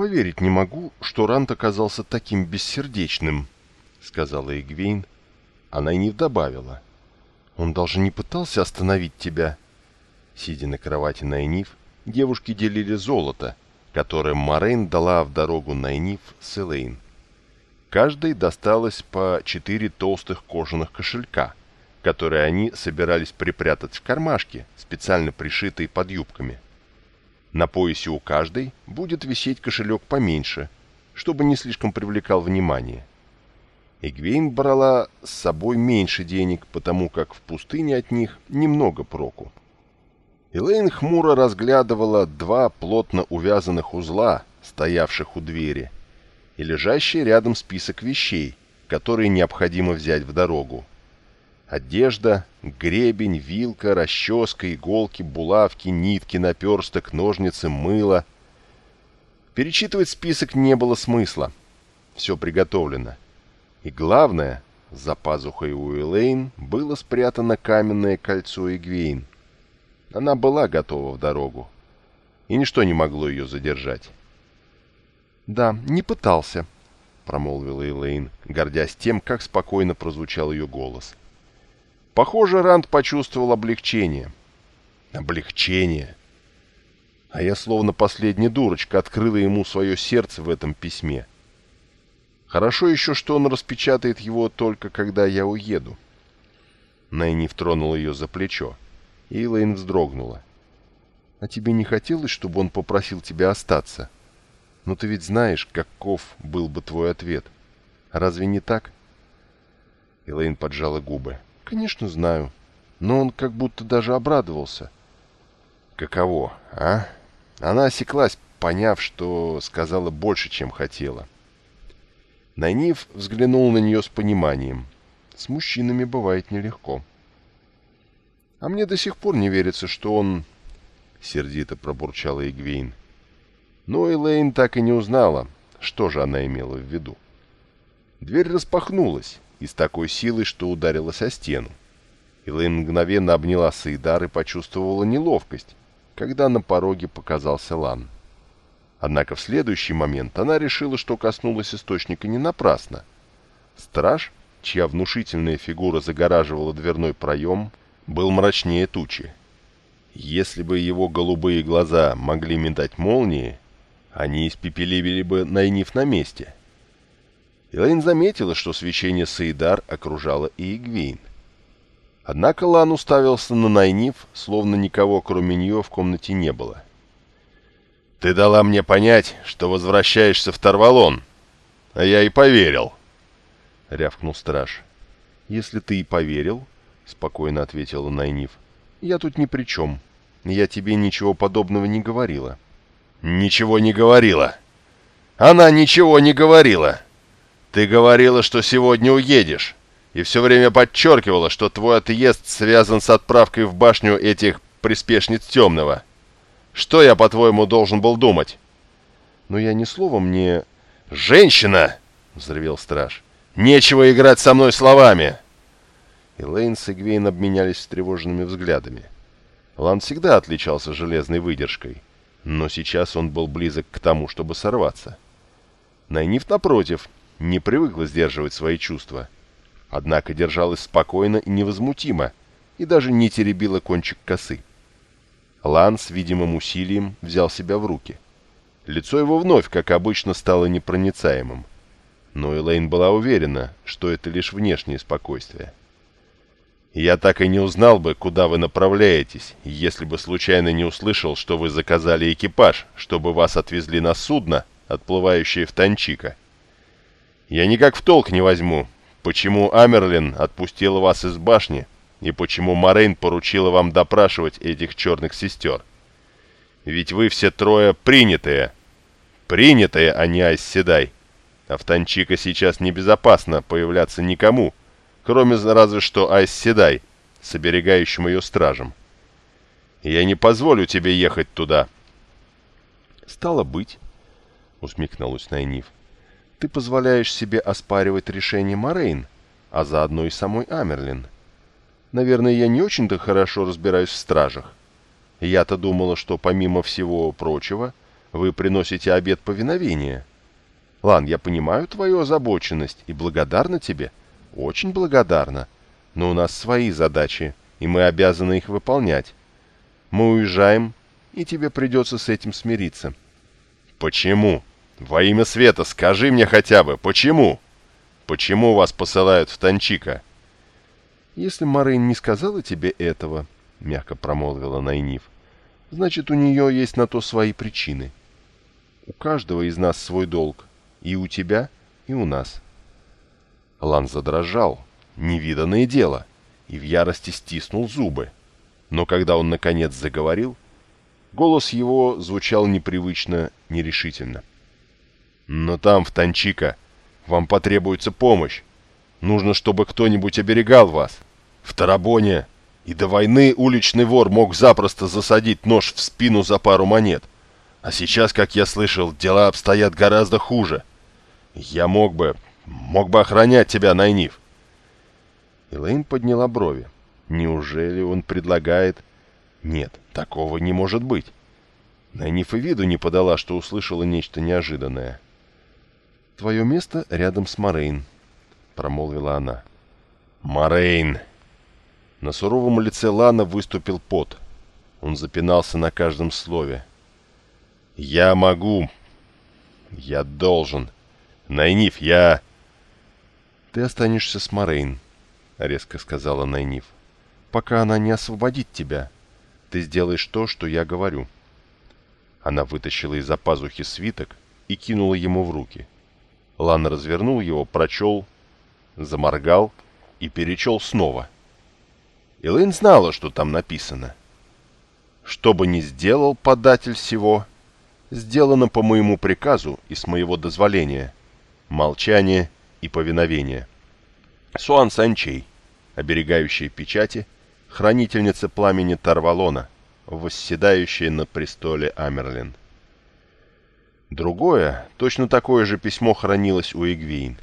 «Поверить не могу, что Рант оказался таким бессердечным», — сказала Игвейн. Она и не добавила. «Он даже не пытался остановить тебя». Сидя на кровати Найниф, девушки делили золото, которое Морейн дала в дорогу Найниф с Элейн. Каждой досталось по четыре толстых кожаных кошелька, которые они собирались припрятать в кармашки, специально пришитые под юбками. На поясе у каждой будет висеть кошелек поменьше, чтобы не слишком привлекал внимание. Эгвейн брала с собой меньше денег, потому как в пустыне от них немного проку. Элейн хмуро разглядывала два плотно увязанных узла, стоявших у двери, и лежащий рядом список вещей, которые необходимо взять в дорогу. Одежда, гребень, вилка, расческа, иголки, булавки, нитки, наперсток, ножницы, мыло. Перечитывать список не было смысла. Все приготовлено. И главное, за пазухой у Элейн было спрятано каменное кольцо Игвейн. Она была готова в дорогу, и ничто не могло ее задержать. «Да, не пытался», — промолвила Элейн, гордясь тем, как спокойно прозвучал ее голос. Похоже, Ранд почувствовал облегчение. Облегчение. А я словно последняя дурочка открыла ему свое сердце в этом письме. Хорошо еще, что он распечатает его только когда я уеду. Найниф тронул ее за плечо, и Элэйн вздрогнула. «А тебе не хотелось, чтобы он попросил тебя остаться? Но ты ведь знаешь, каков был бы твой ответ. Разве не так?» Элэйн поджала губы. «Конечно, знаю. Но он как будто даже обрадовался». «Каково, а?» Она осеклась, поняв, что сказала больше, чем хотела. Найниф взглянул на нее с пониманием. С мужчинами бывает нелегко. «А мне до сих пор не верится, что он...» — сердито пробурчала Игвейн. Но Элейн так и не узнала, что же она имела в виду. Дверь распахнулась, и с такой силой, что ударилась о стену. Элэйн мгновенно обняла Саидар и почувствовала неловкость, когда на пороге показался Лан. Однако в следующий момент она решила, что коснулась источника не напрасно. Страж, чья внушительная фигура загораживала дверной проем, был мрачнее тучи. Если бы его голубые глаза могли метать молнии, они испепелили бы Найниф на месте — Элэйн заметила, что свечение Саидар окружало и Игвейн. Однако Лан уставился на Найниф, словно никого, кроме нее, в комнате не было. «Ты дала мне понять, что возвращаешься в Тарвалон, а я и поверил», — рявкнул страж. «Если ты и поверил», — спокойно ответила Найниф, — «я тут ни при чем. Я тебе ничего подобного не говорила». «Ничего не говорила. Она ничего не говорила». Ты говорила, что сегодня уедешь, и все время подчеркивала, что твой отъезд связан с отправкой в башню этих приспешниц темного. Что я, по-твоему, должен был думать? Но я ни словом не... «Женщина!» — взревел страж. «Нечего играть со мной словами!» Элейн с Игвейн обменялись встревоженными взглядами. Лан всегда отличался железной выдержкой, но сейчас он был близок к тому, чтобы сорваться. Найниф, напротив, не привыкла сдерживать свои чувства. Однако держалась спокойно и невозмутимо, и даже не теребила кончик косы. Лан с видимым усилием взял себя в руки. Лицо его вновь, как обычно, стало непроницаемым. Но Элейн была уверена, что это лишь внешнее спокойствие. «Я так и не узнал бы, куда вы направляетесь, если бы случайно не услышал, что вы заказали экипаж, чтобы вас отвезли на судно, отплывающее в Танчика. Я никак в толк не возьму, почему Амерлин отпустила вас из башни и почему Морейн поручила вам допрашивать этих черных сестер. Ведь вы все трое принятые. Принятые, а не Айсседай. А в Танчика сейчас небезопасно появляться никому, кроме разве что Айсседай, с оберегающим ее стражем. Я не позволю тебе ехать туда. «Стало быть», — усмехнулась Найниф, — ты позволяешь себе оспаривать решение Морейн, а заодно и самой Амерлин. Наверное, я не очень-то хорошо разбираюсь в стражах. Я-то думала, что помимо всего прочего, вы приносите обет повиновения. Лан, я понимаю твою озабоченность и благодарна тебе, очень благодарна, но у нас свои задачи, и мы обязаны их выполнять. Мы уезжаем, и тебе придется с этим смириться». «Почему? Во имя света скажи мне хотя бы, почему? Почему вас посылают в Танчика?» «Если Марин не сказала тебе этого, — мягко промолвила Найниф, — значит, у нее есть на то свои причины. У каждого из нас свой долг, и у тебя, и у нас». Лан задрожал, невиданное дело, и в ярости стиснул зубы. Но когда он наконец заговорил, голос его звучал непривычно нерешительно. «Но там, в Танчика, вам потребуется помощь. Нужно, чтобы кто-нибудь оберегал вас. В Тарабоне и до войны уличный вор мог запросто засадить нож в спину за пару монет. А сейчас, как я слышал, дела обстоят гораздо хуже. Я мог бы... мог бы охранять тебя, Найниф. Элейн подняла брови. Неужели он предлагает... Нет, такого не может быть. Найниф и виду не подала, что услышала нечто неожиданное. «Твое место рядом с Морейн», — промолвила она. «Морейн!» На суровом лице Лана выступил пот. Он запинался на каждом слове. «Я могу. Я должен. Найниф, я...» «Ты останешься с Морейн», — резко сказала Найниф. «Пока она не освободит тебя, ты сделаешь то, что я говорю». Она вытащила из-за пазухи свиток и кинула ему в руки. Лан развернул его, прочел, заморгал и перечел снова — Элэйн знала, что там написано. «Что бы ни сделал податель всего, сделано по моему приказу и с моего дозволения. Молчание и повиновение». Суан Санчей, оберегающая печати, хранительница пламени Тарвалона, восседающая на престоле Амерлин. Другое, точно такое же письмо хранилось у Игвейн.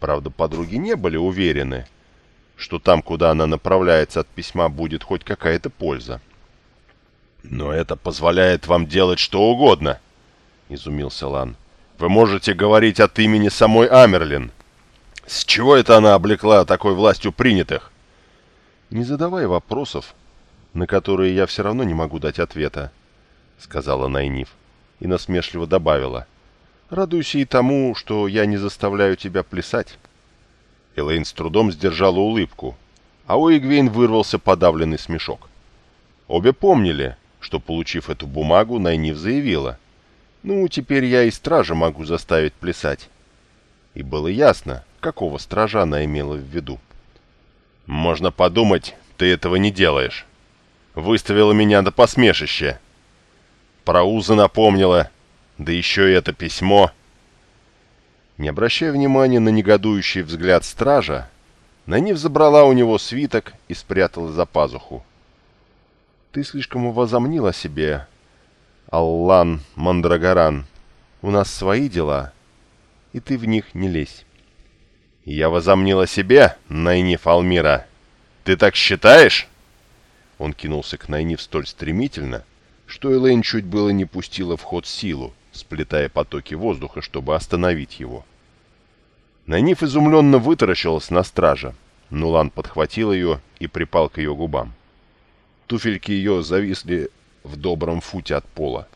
Правда, подруги не были уверены, что там, куда она направляется от письма, будет хоть какая-то польза. «Но это позволяет вам делать что угодно», — изумился Лан. «Вы можете говорить от имени самой Амерлин. С чего это она облекла такой властью принятых?» «Не задавай вопросов, на которые я все равно не могу дать ответа», — сказала Найниф и насмешливо добавила. «Радуйся и тому, что я не заставляю тебя плясать». Элейн с трудом сдержала улыбку, а у Игвейн вырвался подавленный смешок. Обе помнили, что, получив эту бумагу, Найниф заявила, «Ну, теперь я и стража могу заставить плясать». И было ясно, какого стража она имела в виду. «Можно подумать, ты этого не делаешь. Выставила меня на посмешище. Про Уза напомнила, да еще и это письмо». Не обращая внимания на негодующий взгляд стража, Нанив забрала у него свиток и спрятала за пазуху. «Ты слишком возомнил себе, Аллан Мандрагоран. У нас свои дела, и ты в них не лезь». «Я возомнил о себе, Найниф Алмира. Ты так считаешь?» Он кинулся к Найниф столь стремительно, что Элэйн чуть было не пустила в ход силу, сплетая потоки воздуха, чтобы остановить его. Найниф изумленно вытаращилась на стража. Нулан подхватил ее и припал к ее губам. Туфельки ее зависли в добром футе от пола.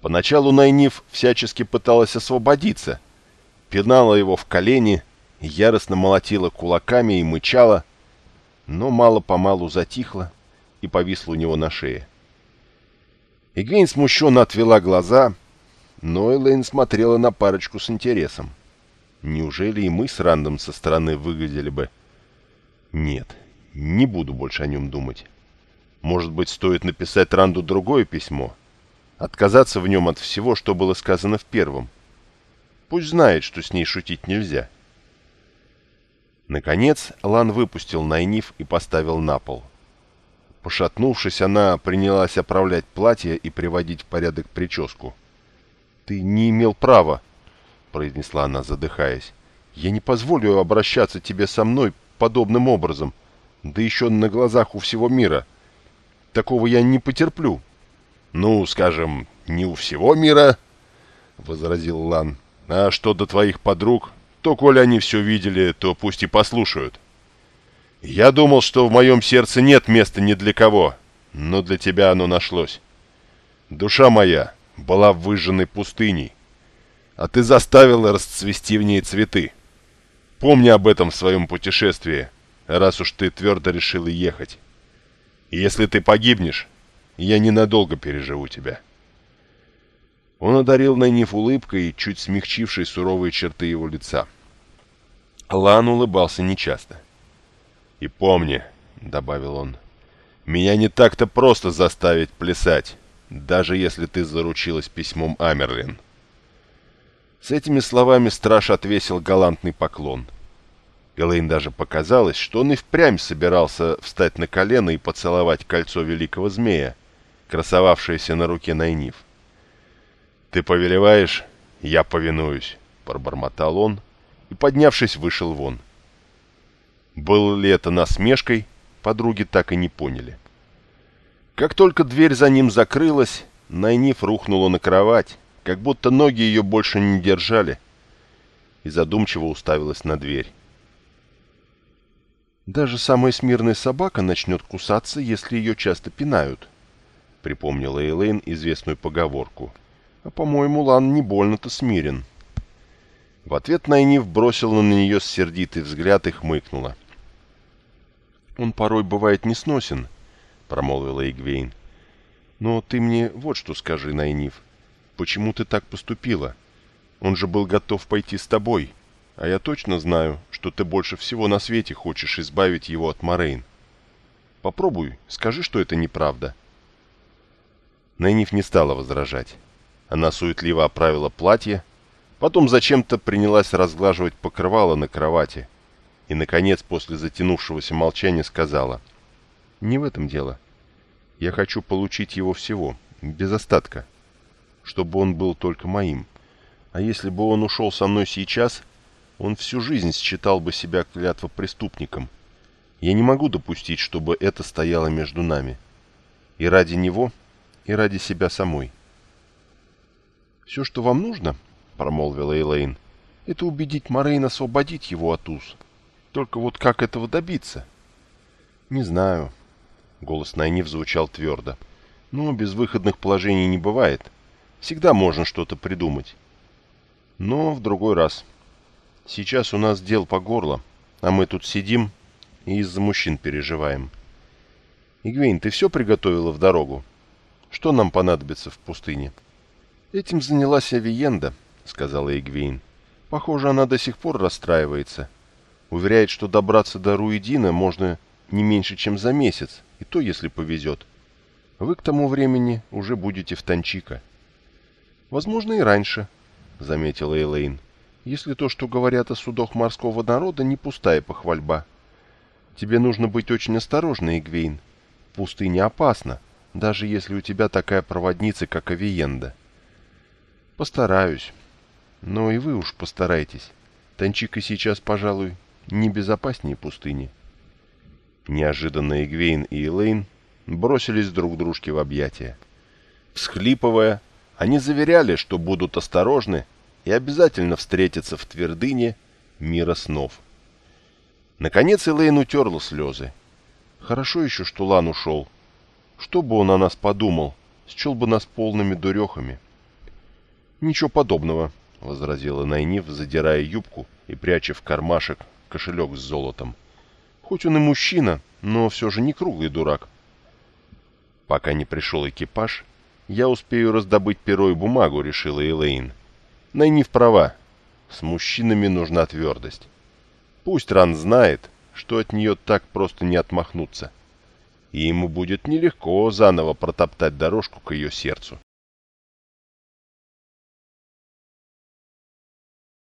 Поначалу Найниф всячески пыталась освободиться, пинала его в колени, яростно молотила кулаками и мычала, но мало-помалу затихла и повисла у него на шее. Игвейн смущенно отвела глаза, но Элэйн смотрела на парочку с интересом. Неужели и мы с Рандом со стороны выглядели бы... Нет, не буду больше о нем думать. Может быть, стоит написать Ранду другое письмо? Отказаться в нем от всего, что было сказано в первом. Пусть знает, что с ней шутить нельзя. Наконец, Лан выпустил Найниф и поставил на пол. Пошатнувшись, она принялась оправлять платье и приводить в порядок прическу. «Ты не имел права», — произнесла она, задыхаясь. «Я не позволю обращаться тебе со мной подобным образом, да еще на глазах у всего мира. Такого я не потерплю». «Ну, скажем, не у всего мира», — возразил Лан. «А что до твоих подруг, то, коли они все видели, то пусть и послушают. Я думал, что в моем сердце нет места ни для кого, но для тебя оно нашлось. Душа моя была выжженной пустыней, а ты заставила расцвести в ней цветы. Помни об этом в своем путешествии, раз уж ты твердо решила ехать. И если ты погибнешь, я ненадолго переживу тебя». Он одарил Найниф улыбкой, чуть смягчившей суровые черты его лица. Лан улыбался нечасто. «И помни», — добавил он, — «меня не так-то просто заставить плясать, даже если ты заручилась письмом Амерлин». С этими словами страж отвесил галантный поклон. Элэйн даже показалось, что он и впрямь собирался встать на колено и поцеловать кольцо великого змея, красовавшееся на руке Найниф. «Ты повелеваешь, я повинуюсь», — пробормотал он и, поднявшись, вышел вон. Было ли это насмешкой, подруги так и не поняли. Как только дверь за ним закрылась, Найниф рухнула на кровать, как будто ноги ее больше не держали, и задумчиво уставилась на дверь. «Даже самая смирная собака начнет кусаться, если ее часто пинают», — припомнила Эйлейн известную поговорку. «А, по-моему, Лан не больно-то смирен». В ответ Найниф бросила на нее сердитый взгляд и хмыкнула. «Он порой бывает несносен», — промолвила Игвейн. «Но ты мне вот что скажи, Найниф. Почему ты так поступила? Он же был готов пойти с тобой, а я точно знаю, что ты больше всего на свете хочешь избавить его от Морейн. Попробуй, скажи, что это неправда». Найниф не стала возражать. Она суетливо оправила платье, Потом зачем-то принялась разглаживать покрывало на кровати. И, наконец, после затянувшегося молчания сказала. «Не в этом дело. Я хочу получить его всего, без остатка. Чтобы он был только моим. А если бы он ушел со мной сейчас, он всю жизнь считал бы себя клятвопреступником. Я не могу допустить, чтобы это стояло между нами. И ради него, и ради себя самой. Все, что вам нужно, промолвила Эйлейн. «Это убедить Морейн освободить его от уз. Только вот как этого добиться?» «Не знаю». Голос Найниф звучал твердо. «Но безвыходных положений не бывает. Всегда можно что-то придумать. Но в другой раз. Сейчас у нас дел по горло, а мы тут сидим и из-за мужчин переживаем. Игвейн, ты все приготовила в дорогу? Что нам понадобится в пустыне?» Этим занялась Авиенда, сказала Игвейн. «Похоже, она до сих пор расстраивается. Уверяет, что добраться до Руидина можно не меньше, чем за месяц, и то, если повезет. Вы к тому времени уже будете в Танчика». «Возможно, и раньше», — заметила Элейн, «если то, что говорят о судах морского народа, не пустая похвальба. Тебе нужно быть очень осторожной, Игвейн. Пустыня опасна, даже если у тебя такая проводница, как Авиенда». «Постараюсь», но и вы уж постарайтесь. Танчика сейчас, пожалуй, не безопаснее пустыни. Неожиданно Игвейн и Элейн бросились друг дружке в объятия. Всхлипывая, они заверяли, что будут осторожны и обязательно встретятся в твердыне мира снов. Наконец Элейн утерла слезы. Хорошо еще, что Лан ушел. Что бы он о нас подумал, счел бы нас полными дурехами. Ничего подобного, — возразила Найниф, задирая юбку и пряча в кармашек кошелек с золотом. «Хоть он и мужчина, но все же не круглый дурак». «Пока не пришел экипаж, я успею раздобыть перо и бумагу», — решила Элейн. «Найниф права. С мужчинами нужна твердость. Пусть Ран знает, что от нее так просто не отмахнуться, и ему будет нелегко заново протоптать дорожку к ее сердцу».